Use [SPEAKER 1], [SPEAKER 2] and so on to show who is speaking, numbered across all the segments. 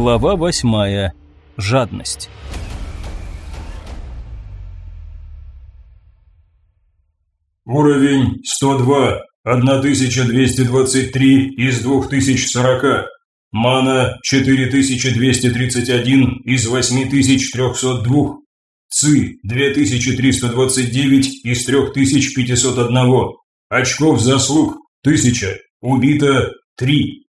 [SPEAKER 1] Глава восьмая. Жадность.
[SPEAKER 2] Уровень 102, 1223 из 2040. Мана 4231 из 8302. ЦИ 2329 из 3501. Очков заслуг 1000. Убито 3.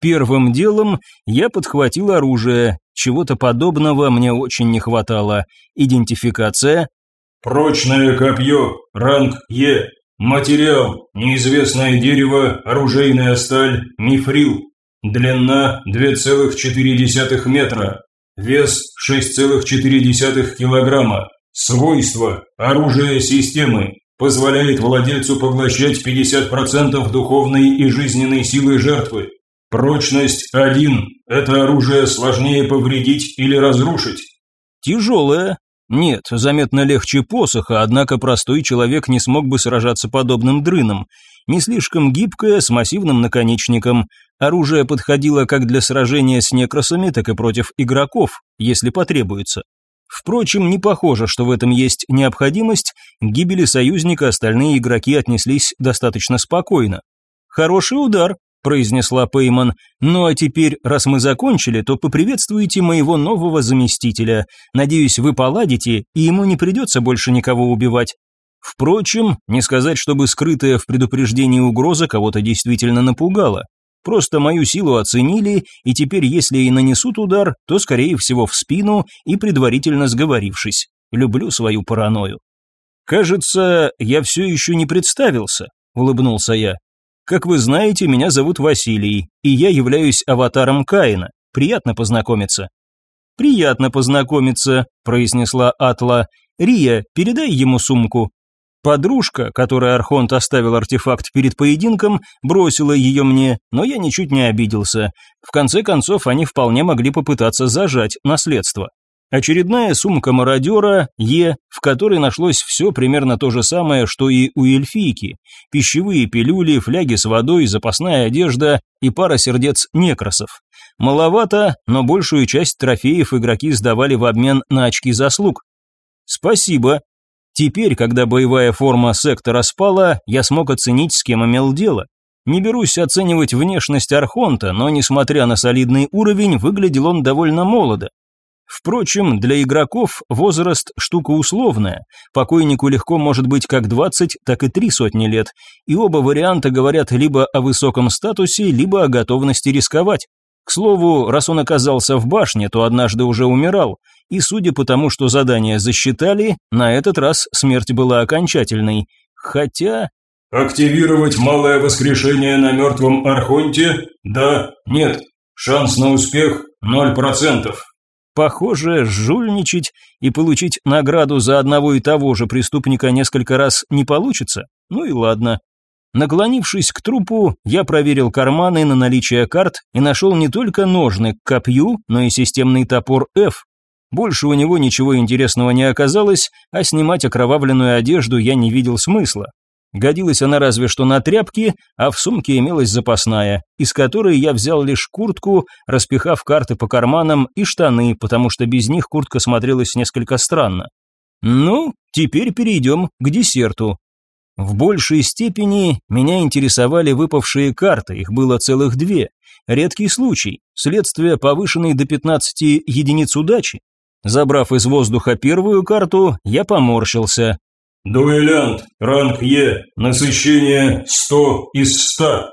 [SPEAKER 1] Первым делом я подхватил оружие. Чего-то подобного мне очень не хватало. Идентификация.
[SPEAKER 2] Прочное копье, ранг Е. Материал, неизвестное дерево, оружейная сталь, мифрил. Длина 2,4 метра. Вес 6,4 килограмма. Свойства, оружие системы. Позволяет владельцу поглощать 50% духовной и жизненной силы жертвы. Прочность 1. Это оружие сложнее повредить или разрушить.
[SPEAKER 1] Тяжелое. Нет, заметно легче посоха, однако простой человек не смог бы сражаться подобным дрыном. Не слишком гибкое, с массивным наконечником. Оружие подходило как для сражения с некросами, так и против игроков, если потребуется. Впрочем, не похоже, что в этом есть необходимость, к гибели союзника остальные игроки отнеслись достаточно спокойно. Хороший удар, произнесла Пейман. «Ну а теперь, раз мы закончили, то поприветствуйте моего нового заместителя. Надеюсь, вы поладите, и ему не придется больше никого убивать». Впрочем, не сказать, чтобы скрытая в предупреждении угроза кого-то действительно напугала. Просто мою силу оценили, и теперь, если и нанесут удар, то, скорее всего, в спину и предварительно сговорившись. Люблю свою паранойю. «Кажется, я все еще не представился», — улыбнулся я. Как вы знаете, меня зовут Василий, и я являюсь аватаром Каина. Приятно познакомиться». «Приятно познакомиться», – произнесла Атла. «Рия, передай ему сумку». Подружка, которой Архонт оставил артефакт перед поединком, бросила ее мне, но я ничуть не обиделся. В конце концов, они вполне могли попытаться зажать наследство. Очередная сумка мародера Е, в которой нашлось все примерно то же самое, что и у эльфийки. Пищевые пилюли, фляги с водой, запасная одежда и пара сердец некросов. Маловато, но большую часть трофеев игроки сдавали в обмен на очки заслуг. Спасибо. Теперь, когда боевая форма сектора спала, я смог оценить, с кем имел дело. Не берусь оценивать внешность Архонта, но, несмотря на солидный уровень, выглядел он довольно молодо. Впрочем, для игроков возраст – штука условная. Покойнику легко может быть как 20, так и три сотни лет, и оба варианта говорят либо о высоком статусе, либо о готовности рисковать. К слову, раз он оказался в башне, то однажды уже умирал, и судя по тому, что задание засчитали, на этот раз смерть была окончательной. Хотя...
[SPEAKER 2] «Активировать малое воскрешение на мертвом Архонте? Да, нет. Шанс на успех – ноль процентов.
[SPEAKER 1] Похоже, жульничать и получить награду за одного и того же преступника несколько раз не получится. Ну и ладно. Наклонившись к трупу, я проверил карманы на наличие карт и нашел не только ножны к копью, но и системный топор F. Больше у него ничего интересного не оказалось, а снимать окровавленную одежду я не видел смысла. Годилась она разве что на тряпки, а в сумке имелась запасная, из которой я взял лишь куртку, распихав карты по карманам и штаны, потому что без них куртка смотрелась несколько странно. Ну, теперь перейдем к десерту. В большей степени меня интересовали выпавшие карты, их было целых две. Редкий случай, следствие повышенной до 15 единиц удачи. Забрав из воздуха первую карту, я поморщился.
[SPEAKER 2] Дуэлянт, ранг Е, насыщение 100 из 100.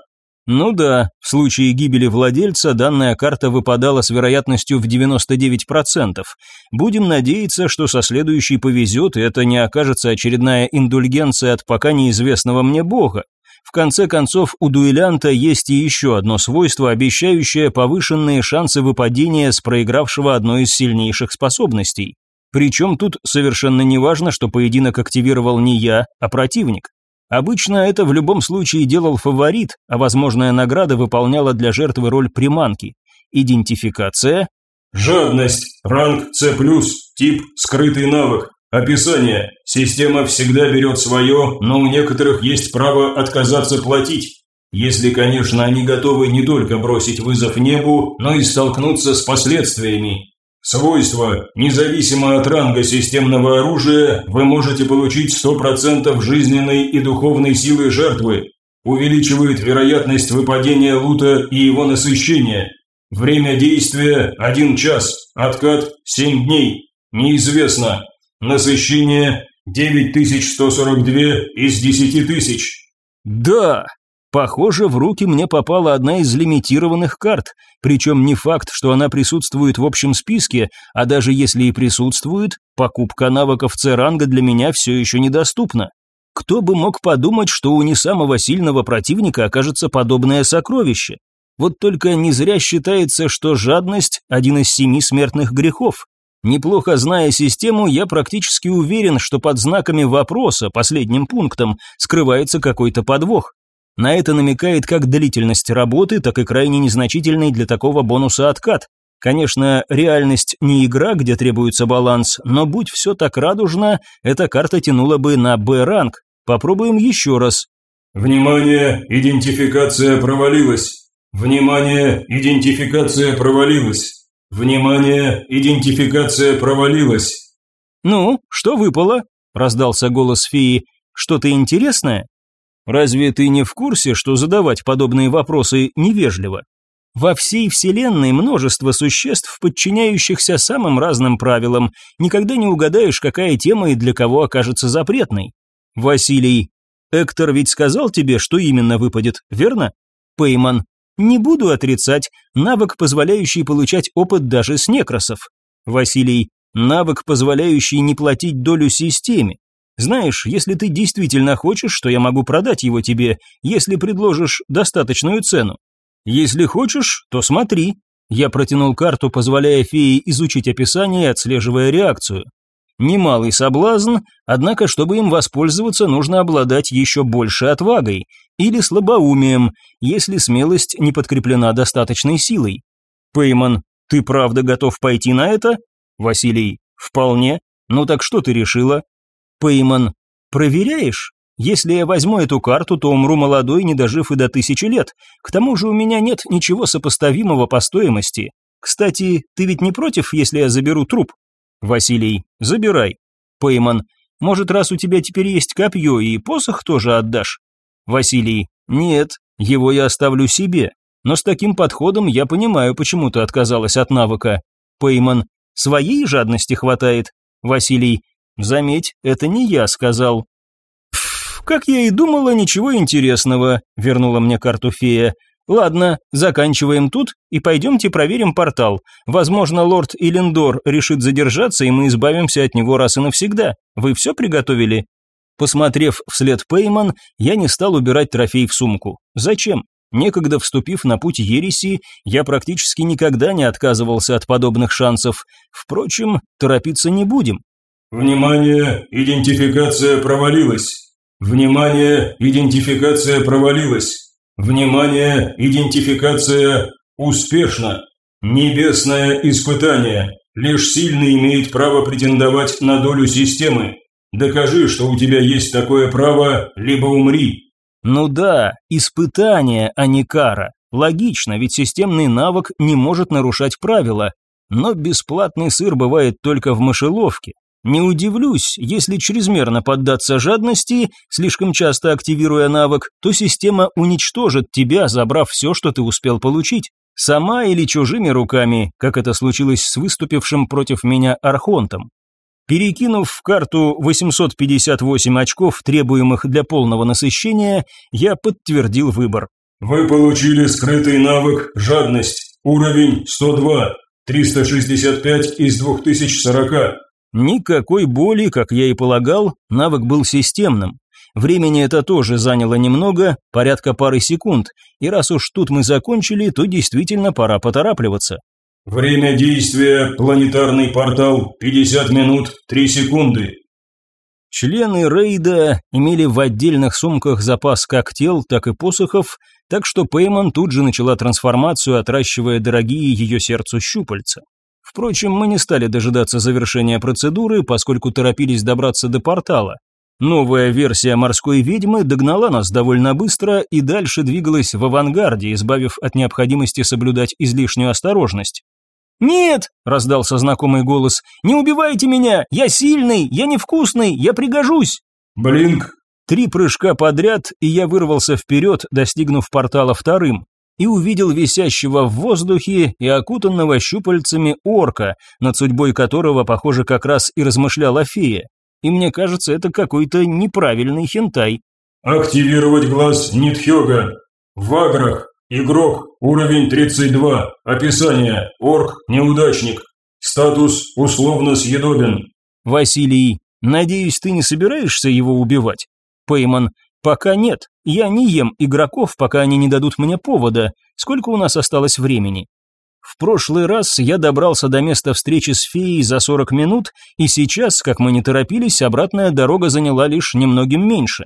[SPEAKER 1] Ну да, в случае гибели владельца данная карта выпадала с вероятностью в 99%. Будем надеяться, что со следующей повезет, и это не окажется очередная индульгенция от пока неизвестного мне бога. В конце концов, у дуэлянта есть и еще одно свойство, обещающее повышенные шансы выпадения с проигравшего одной из сильнейших способностей. Причем тут совершенно не важно, что поединок активировал не я, а противник. Обычно это в любом случае делал фаворит, а возможная награда выполняла для жертвы роль приманки. Идентификация.
[SPEAKER 2] Жадность. Ранг С+, тип скрытый навык. Описание. Система всегда берет свое, но у некоторых есть право отказаться платить. Если, конечно, они готовы не только бросить вызов небу, но и столкнуться с последствиями. Свойства. Независимо от ранга системного оружия, вы можете получить 100% жизненной и духовной силы жертвы. Увеличивает вероятность выпадения лута и его насыщения. Время действия – 1 час, откат – 7 дней. Неизвестно. Насыщение – 9142 из 10 тысяч.
[SPEAKER 1] Да, Похоже, в руки мне попала одна из лимитированных карт, причем не факт, что она присутствует в общем списке, а даже если и присутствует, покупка навыков С-ранга для меня все еще недоступна. Кто бы мог подумать, что у не самого сильного противника окажется подобное сокровище? Вот только не зря считается, что жадность – один из семи смертных грехов. Неплохо зная систему, я практически уверен, что под знаками вопроса, последним пунктом, скрывается какой-то подвох. На это намекает как длительность работы, так и крайне незначительный для такого бонуса откат. Конечно, реальность не игра, где требуется баланс, но будь все так радужно, эта карта тянула бы на Б-ранг. Попробуем еще раз.
[SPEAKER 2] Внимание, идентификация провалилась. Внимание, идентификация провалилась. Внимание, идентификация провалилась.
[SPEAKER 1] Ну, что выпало? раздался голос феи. Что-то интересное? Разве ты не в курсе, что задавать подобные вопросы невежливо? Во всей Вселенной множество существ, подчиняющихся самым разным правилам. Никогда не угадаешь, какая тема и для кого окажется запретной. Василий, Эктор ведь сказал тебе, что именно выпадет, верно? Пейман, не буду отрицать, навык, позволяющий получать опыт даже с некросов. Василий, навык, позволяющий не платить долю системе. Знаешь, если ты действительно хочешь, что я могу продать его тебе, если предложишь достаточную цену. Если хочешь, то смотри. Я протянул карту, позволяя фее изучить описание и отслеживая реакцию. Немалый соблазн, однако, чтобы им воспользоваться, нужно обладать еще большей отвагой или слабоумием, если смелость не подкреплена достаточной силой. Пейман, ты правда готов пойти на это? Василий, вполне. Ну так что ты решила? Пейман, проверяешь? Если я возьму эту карту, то умру молодой, не дожив и до тысячи лет. К тому же у меня нет ничего сопоставимого по стоимости. Кстати, ты ведь не против, если я заберу труп? Василий, забирай. Пейман, может, раз у тебя теперь есть копье и посох тоже отдашь? Василий, нет, его я оставлю себе. Но с таким подходом я понимаю, почему ты отказалась от навыка. Пейман, своей жадности хватает. Василий, Заметь, это не я сказал. Как я и думала, ничего интересного, вернула мне карту фея. Ладно, заканчиваем тут и пойдемте проверим портал. Возможно, лорд Илендор решит задержаться, и мы избавимся от него раз и навсегда. Вы все приготовили? Посмотрев вслед Пейман, я не стал убирать трофей в сумку. Зачем? Некогда вступив на путь ереси, я практически никогда не отказывался от подобных шансов. Впрочем, торопиться не будем.
[SPEAKER 2] Внимание, идентификация провалилась. Внимание, идентификация провалилась. Внимание, идентификация успешна. Небесное испытание. Лишь сильный имеет право претендовать на долю системы. Докажи, что у тебя есть такое право, либо умри.
[SPEAKER 1] Ну да, испытание, а не кара. Логично, ведь системный навык не может нарушать правила. Но бесплатный сыр бывает только в мышеловке. Не удивлюсь, если чрезмерно поддаться жадности, слишком часто активируя навык, то система уничтожит тебя, забрав все, что ты успел получить. Сама или чужими руками, как это случилось с выступившим против меня Архонтом. Перекинув в карту 858 очков, требуемых для полного насыщения, я подтвердил выбор.
[SPEAKER 2] Вы получили скрытый навык «Жадность», уровень 102, 365 из 2040.
[SPEAKER 1] Никакой боли, как я и полагал, навык был системным. Времени это тоже заняло немного, порядка пары секунд, и раз уж тут мы закончили, то действительно пора поторапливаться.
[SPEAKER 2] Время действия планетарный портал 50 минут 3 секунды.
[SPEAKER 1] Члены рейда имели в отдельных сумках запас как тел, так и посохов, так что Пейман тут же начала трансформацию, отращивая дорогие ее сердцу щупальца. Впрочем, мы не стали дожидаться завершения процедуры, поскольку торопились добраться до портала. Новая версия морской ведьмы догнала нас довольно быстро и дальше двигалась в авангарде, избавив от необходимости соблюдать излишнюю осторожность. «Нет!» – раздался знакомый голос. «Не убивайте меня! Я сильный! Я невкусный! Я пригожусь!»
[SPEAKER 2] «Блинк!»
[SPEAKER 1] Три прыжка подряд, и я вырвался вперед, достигнув портала вторым, и увидел висящего в воздухе и окутанного щупальцами орка, над судьбой которого, похоже, как раз и размышляла фея. И мне кажется, это какой-то неправильный хентай.
[SPEAKER 2] «Активировать глаз Нитхёга. В аграх. Игрок. Уровень 32. Описание. Орк. Неудачник. Статус условно съедобен».
[SPEAKER 1] «Василий, надеюсь, ты не собираешься его убивать?» Пейман. «Пока нет. Я не ем игроков, пока они не дадут мне повода. Сколько у нас осталось времени?» В прошлый раз я добрался до места встречи с феей за 40 минут, и сейчас, как мы не торопились, обратная дорога заняла лишь немногим меньше.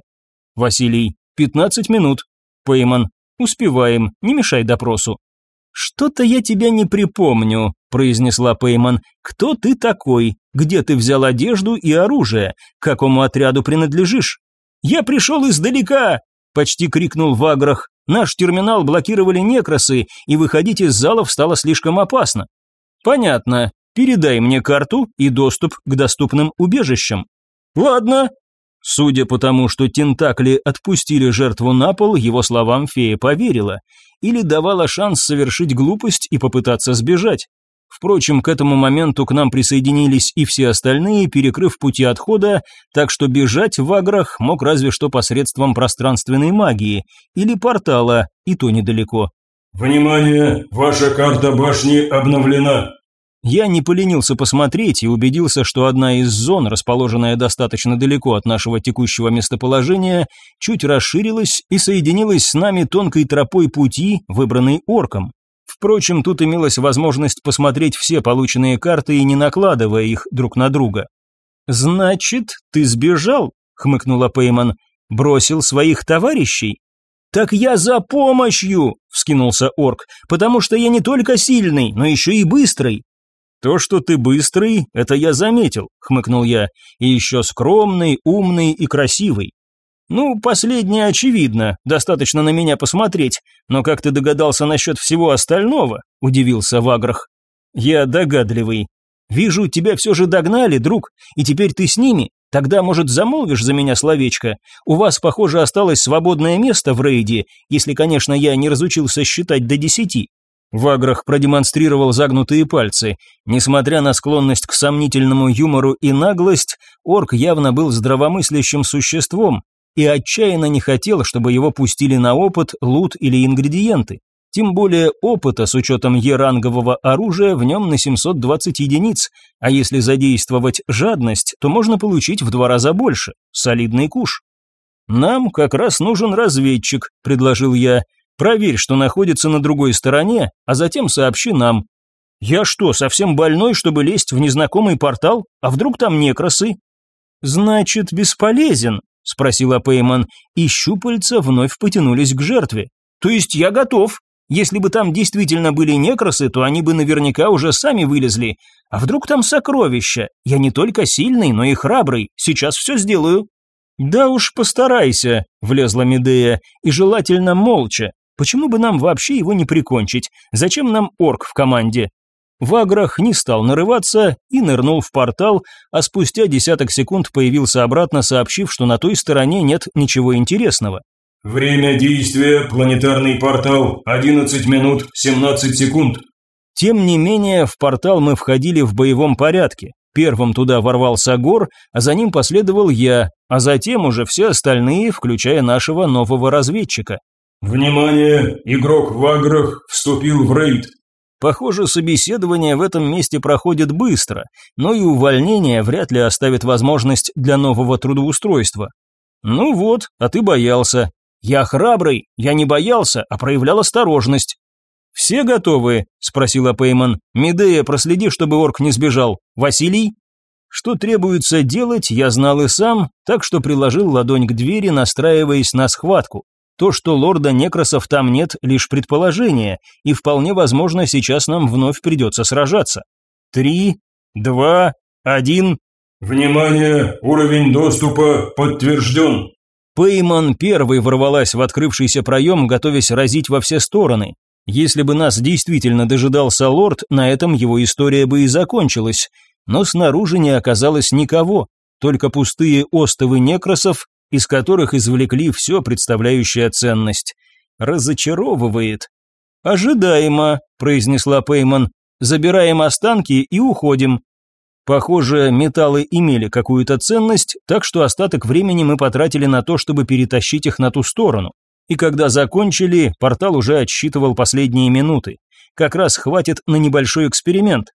[SPEAKER 1] Василий, 15 минут. Пейман, успеваем, не мешай допросу. Что-то я тебя не припомню, произнесла Пейман. Кто ты такой? Где ты взял одежду и оружие? К какому отряду принадлежишь? «Я пришел издалека!» – почти крикнул в аграх. «Наш терминал блокировали некросы, и выходить из залов стало слишком опасно». «Понятно. Передай мне карту и доступ к доступным убежищам». «Ладно». Судя по тому, что тентакли отпустили жертву на пол, его словам фея поверила. Или давала шанс совершить глупость и попытаться сбежать. Впрочем, к этому моменту к нам присоединились и все остальные, перекрыв пути отхода, так что бежать в аграх мог разве что посредством пространственной магии или портала, и то недалеко.
[SPEAKER 2] «Внимание! Ваша карта башни обновлена!»
[SPEAKER 1] Я не поленился посмотреть и убедился, что одна из зон, расположенная достаточно далеко от нашего текущего местоположения, чуть расширилась и соединилась с нами тонкой тропой пути, выбранной орком. Впрочем, тут имелась возможность посмотреть все полученные карты и не накладывая их друг на друга. «Значит, ты сбежал?» — хмыкнула Пейман. «Бросил своих товарищей?» «Так я за помощью!» — вскинулся орк. «Потому что я не только сильный, но еще и быстрый!» «То, что ты быстрый, это я заметил», — хмыкнул я. «И еще скромный, умный и красивый. «Ну, последнее очевидно, достаточно на меня посмотреть, но как ты догадался насчет всего остального?» – удивился Ваграх. «Я догадливый. Вижу, тебя все же догнали, друг, и теперь ты с ними. Тогда, может, замолвишь за меня словечко? У вас, похоже, осталось свободное место в рейде, если, конечно, я не разучился считать до десяти». Ваграх продемонстрировал загнутые пальцы. Несмотря на склонность к сомнительному юмору и наглость, орк явно был здравомыслящим существом, и отчаянно не хотел, чтобы его пустили на опыт, лут или ингредиенты. Тем более опыта с учетом Е-рангового оружия в нем на 720 единиц, а если задействовать жадность, то можно получить в два раза больше. Солидный куш. «Нам как раз нужен разведчик», – предложил я. «Проверь, что находится на другой стороне, а затем сообщи нам». «Я что, совсем больной, чтобы лезть в незнакомый портал? А вдруг там некросы?» «Значит, бесполезен», – спросила Пейман, и щупальца вновь потянулись к жертве. «То есть я готов. Если бы там действительно были некросы, то они бы наверняка уже сами вылезли. А вдруг там сокровища? Я не только сильный, но и храбрый. Сейчас все сделаю». «Да уж постарайся», – влезла Медея, – «и желательно молча. Почему бы нам вообще его не прикончить? Зачем нам орк в команде? Ваграх не стал нарываться и нырнул в портал, а спустя десяток секунд появился обратно, сообщив, что на той стороне нет ничего интересного.
[SPEAKER 2] «Время действия, планетарный портал, 11 минут 17 секунд».
[SPEAKER 1] Тем не менее, в портал мы входили в боевом порядке. Первым туда ворвался Гор, а за ним последовал я, а затем уже все остальные, включая нашего нового разведчика.
[SPEAKER 2] «Внимание! Игрок в Аграх вступил в рейд.
[SPEAKER 1] Похоже, собеседование в этом месте проходит быстро, но и увольнение вряд ли оставит возможность для нового трудоустройства. Ну вот, а ты боялся. Я храбрый, я не боялся, а проявлял осторожность. «Все готовы?» – спросила Пейман. «Медея, проследи, чтобы орк не сбежал. Василий?» Что требуется делать, я знал и сам, так что приложил ладонь к двери, настраиваясь на схватку. То, что лорда Некросов там нет, лишь предположение, и вполне возможно сейчас нам вновь придется сражаться. Три, два, один.
[SPEAKER 2] Внимание, уровень доступа подтвержден.
[SPEAKER 1] Пейман первой ворвалась в открывшийся проем, готовясь разить во все стороны. Если бы нас действительно дожидался лорд, на этом его история бы и закончилась. Но снаружи не оказалось никого, только пустые остовы некросов, из которых извлекли все представляющее ценность. Разочаровывает. «Ожидаемо», – произнесла Пейман. «Забираем останки и уходим. Похоже, металлы имели какую-то ценность, так что остаток времени мы потратили на то, чтобы перетащить их на ту сторону. И когда закончили, портал уже отсчитывал последние минуты. Как раз хватит на небольшой эксперимент.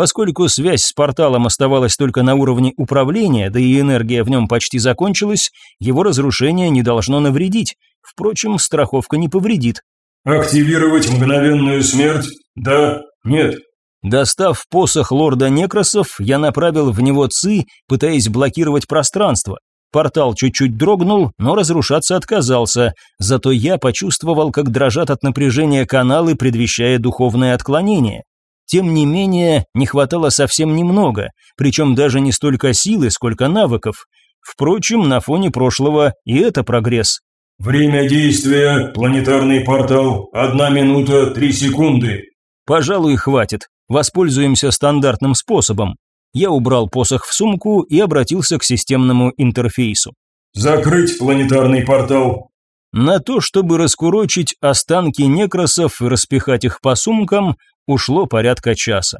[SPEAKER 1] Поскольку связь с порталом оставалась только на уровне управления, да и энергия в нем почти закончилась, его разрушение не должно навредить. Впрочем, страховка не повредит.
[SPEAKER 2] «Активировать мгновенную смерть? Да? Нет?»
[SPEAKER 1] Достав посох лорда Некросов, я направил в него ци, пытаясь блокировать пространство. Портал чуть-чуть дрогнул, но разрушаться отказался, зато я почувствовал, как дрожат от напряжения каналы, предвещая духовное отклонение. Тем не менее, не хватало совсем немного, причем даже не столько силы, сколько навыков. Впрочем, на фоне прошлого и это прогресс.
[SPEAKER 2] «Время действия, планетарный портал, одна минута, три секунды».
[SPEAKER 1] «Пожалуй, хватит. Воспользуемся стандартным способом. Я убрал посох в сумку и обратился к системному интерфейсу.
[SPEAKER 2] «Закрыть планетарный портал».
[SPEAKER 1] На то, чтобы раскурочить останки некросов и распихать их по сумкам, ушло порядка часа.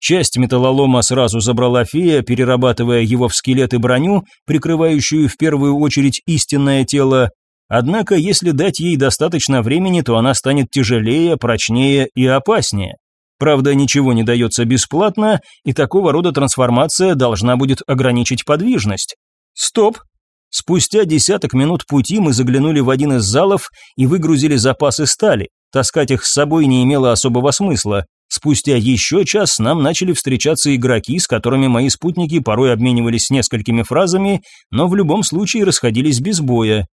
[SPEAKER 1] Часть металлолома сразу забрала фея, перерабатывая его в скелет и броню, прикрывающую в первую очередь истинное тело. Однако, если дать ей достаточно времени, то она станет тяжелее, прочнее и опаснее. Правда, ничего не дается бесплатно, и такого рода трансформация должна будет ограничить подвижность. Стоп! Спустя десяток минут пути мы заглянули в один из залов и выгрузили запасы стали. Таскать их с собой не имело особого смысла. Спустя еще час нам начали встречаться игроки, с которыми мои спутники порой обменивались несколькими фразами, но в любом случае расходились без боя.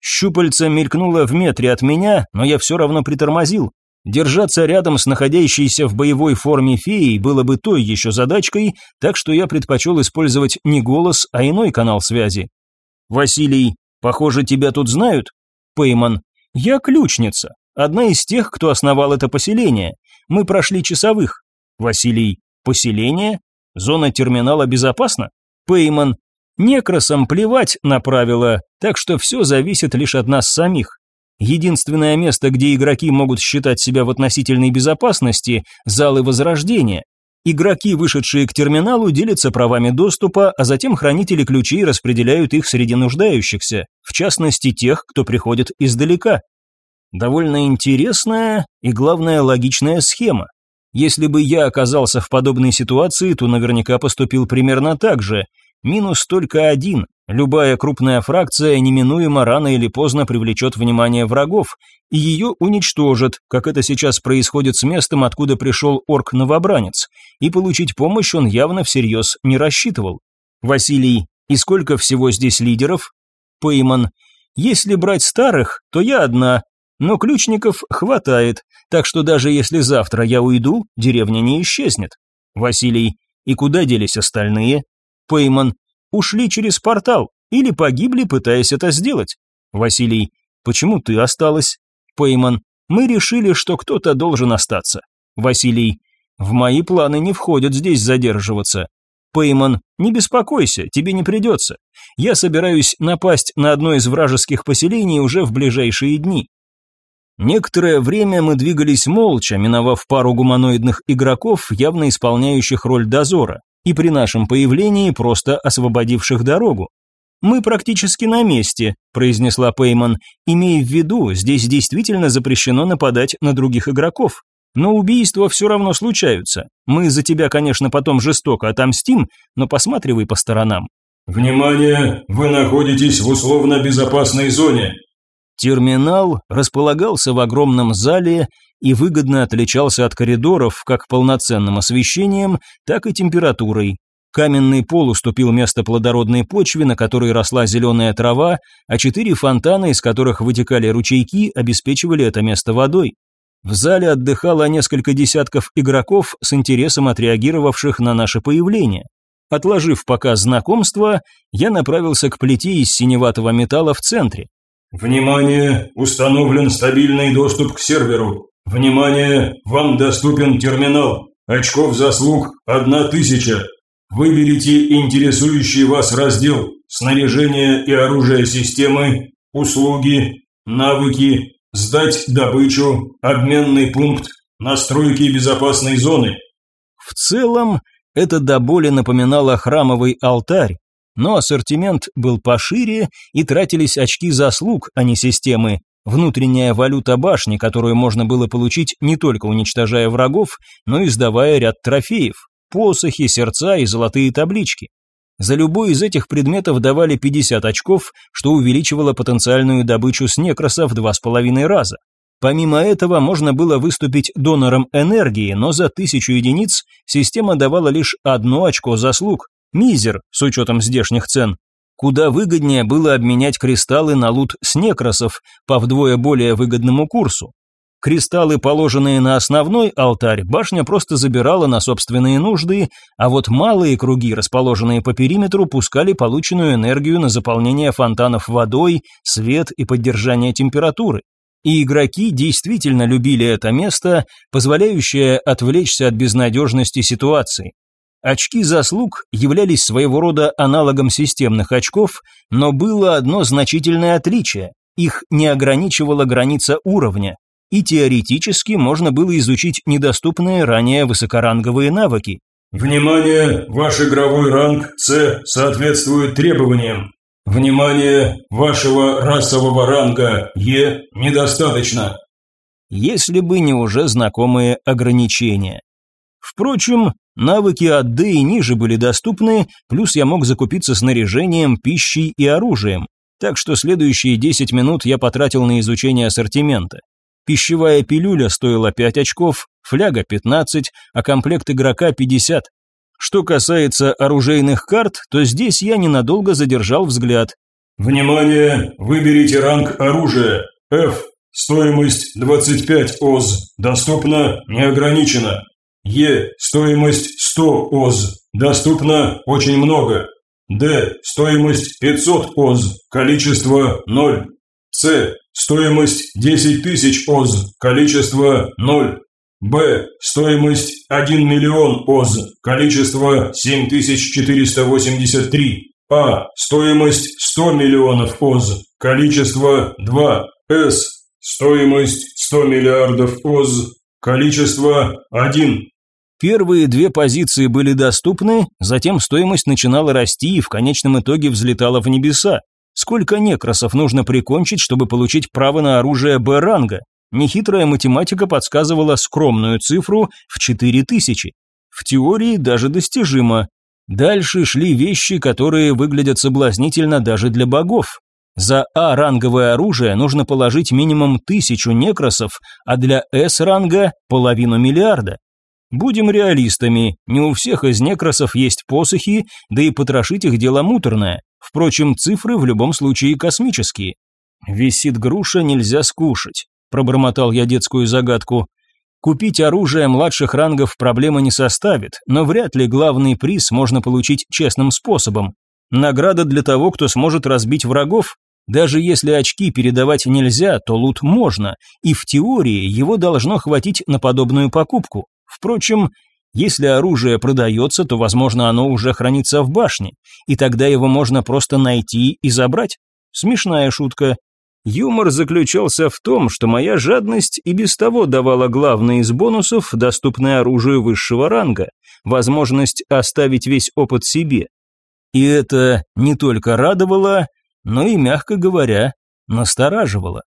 [SPEAKER 1] Щупальца мелькнуло в метре от меня, но я все равно притормозил. Держаться рядом с находящейся в боевой форме феей было бы той еще задачкой, так что я предпочел использовать не голос, а иной канал связи. «Василий, похоже, тебя тут знают?» Пейман. «Я ключница, одна из тех, кто основал это поселение. Мы прошли часовых». Василий. «Поселение? Зона терминала безопасна?» Пейман. «Некросам плевать на правила, так что все зависит лишь от нас самих. Единственное место, где игроки могут считать себя в относительной безопасности – залы Возрождения. Игроки, вышедшие к терминалу, делятся правами доступа, а затем хранители ключей распределяют их среди нуждающихся, в частности тех, кто приходит издалека. Довольно интересная и, главное, логичная схема. Если бы я оказался в подобной ситуации, то наверняка поступил примерно так же. Минус только один. Любая крупная фракция неминуемо рано или поздно привлечет внимание врагов, и ее уничтожат, как это сейчас происходит с местом, откуда пришел орк-новобранец, и получить помощь он явно всерьез не рассчитывал. Василий, и сколько всего здесь лидеров? Пейман, если брать старых, то я одна, но ключников хватает, так что даже если завтра я уйду, деревня не исчезнет. Василий, и куда делись остальные? Пейман, ушли через портал или погибли, пытаясь это сделать. Василий, почему ты осталась? Пейман, мы решили, что кто-то должен остаться. Василий, в мои планы не входит здесь задерживаться. Пейман, не беспокойся, тебе не придется. Я собираюсь напасть на одно из вражеских поселений уже в ближайшие дни. Некоторое время мы двигались молча, миновав пару гуманоидных игроков, явно исполняющих роль дозора и при нашем появлении просто освободивших дорогу. «Мы практически на месте», – произнесла Пейман, имея в виду, здесь действительно запрещено нападать на других игроков. Но убийства все равно случаются. Мы за тебя, конечно, потом жестоко отомстим, но посматривай по сторонам.
[SPEAKER 2] Внимание! Вы находитесь в условно безопасной зоне.
[SPEAKER 1] Терминал располагался в огромном зале и выгодно отличался от коридоров как полноценным освещением, так и температурой. Каменный пол уступил место плодородной почве, на которой росла зеленая трава, а четыре фонтана, из которых вытекали ручейки, обеспечивали это место водой. В зале отдыхало несколько десятков игроков с интересом отреагировавших на наше появление. Отложив пока знакомство, я направился к плите из синеватого металла в центре.
[SPEAKER 2] Внимание! Установлен стабильный доступ к серверу. Внимание! Вам доступен терминал. Очков заслуг – одна тысяча. Выберите интересующий вас раздел «Снаряжение и оружие системы», «Услуги», «Навыки», «Сдать добычу», «Обменный пункт», «Настройки безопасной зоны».
[SPEAKER 1] В целом, это до боли напоминало храмовый алтарь, но ассортимент был пошире и тратились очки заслуг, а не системы, внутренняя валюта башни, которую можно было получить не только уничтожая врагов, но и сдавая ряд трофеев, посохи, сердца и золотые таблички. За любой из этих предметов давали 50 очков, что увеличивало потенциальную добычу с некросов в два с половиной раза. Помимо этого, можно было выступить донором энергии, но за тысячу единиц система давала лишь одно очко заслуг. Мизер, с учетом здешних цен. Куда выгоднее было обменять кристаллы на лут с некросов по вдвое более выгодному курсу. Кристаллы, положенные на основной алтарь, башня просто забирала на собственные нужды, а вот малые круги, расположенные по периметру, пускали полученную энергию на заполнение фонтанов водой, свет и поддержание температуры. И игроки действительно любили это место, позволяющее отвлечься от безнадежности ситуации. Очки заслуг являлись своего рода аналогом системных очков, но было одно значительное отличие. Их не ограничивала граница уровня, и теоретически можно было изучить недоступные ранее высокоранговые навыки.
[SPEAKER 2] Внимание! Ваш игровой ранг С соответствует требованиям. Внимание! Вашего расового ранга Е недостаточно.
[SPEAKER 1] Если бы не уже знакомые ограничения. Впрочем, навыки от Д и ниже были доступны, плюс я мог закупиться снаряжением, пищей и оружием. Так что следующие 10 минут я потратил на изучение ассортимента. Пищевая пилюля стоила 5 очков, фляга 15, а комплект игрока 50. Что касается оружейных карт, то здесь я ненадолго задержал взгляд.
[SPEAKER 2] Внимание! Выберите ранг оружия. F. Стоимость 25 ОЗ. Доступно неограниченно. Е. Стоимость 100 ОЗ. Доступно очень много. Д. Стоимость 500 ОЗ. Количество 0. С. Стоимость 10 тысяч ОЗ. Количество 0. Б. Стоимость 1 миллион ОЗ. Количество 7483. А. Стоимость 100 миллионов ОЗ. Количество 2. С. Стоимость 100 миллиардов ОЗ. Количество 1.
[SPEAKER 1] Первые две позиции были доступны, затем стоимость начинала расти и в конечном итоге взлетала в небеса. Сколько некросов нужно прикончить, чтобы получить право на оружие Б-ранга? Нехитрая математика подсказывала скромную цифру в 4000. В теории даже достижимо. Дальше шли вещи, которые выглядят соблазнительно даже для богов. За А-ранговое оружие нужно положить минимум тысячу некросов, а для С-ранга – половину миллиарда. Будем реалистами, не у всех из некросов есть посохи, да и потрошить их дело муторное. Впрочем, цифры в любом случае космические. «Висит груша, нельзя скушать», – пробормотал я детскую загадку. Купить оружие младших рангов проблемы не составит, но вряд ли главный приз можно получить честным способом. Награда для того, кто сможет разбить врагов. Даже если очки передавать нельзя, то лут можно, и в теории его должно хватить на подобную покупку. Впрочем, если оружие продается, то, возможно, оно уже хранится в башне, и тогда его можно просто найти и забрать. Смешная шутка. Юмор заключался в том, что моя жадность и без того давала главный из бонусов, доступный оружию высшего ранга, возможность оставить весь опыт себе. И это не только радовало, но и, мягко говоря, настораживало.